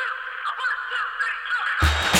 two, one, two, three, four.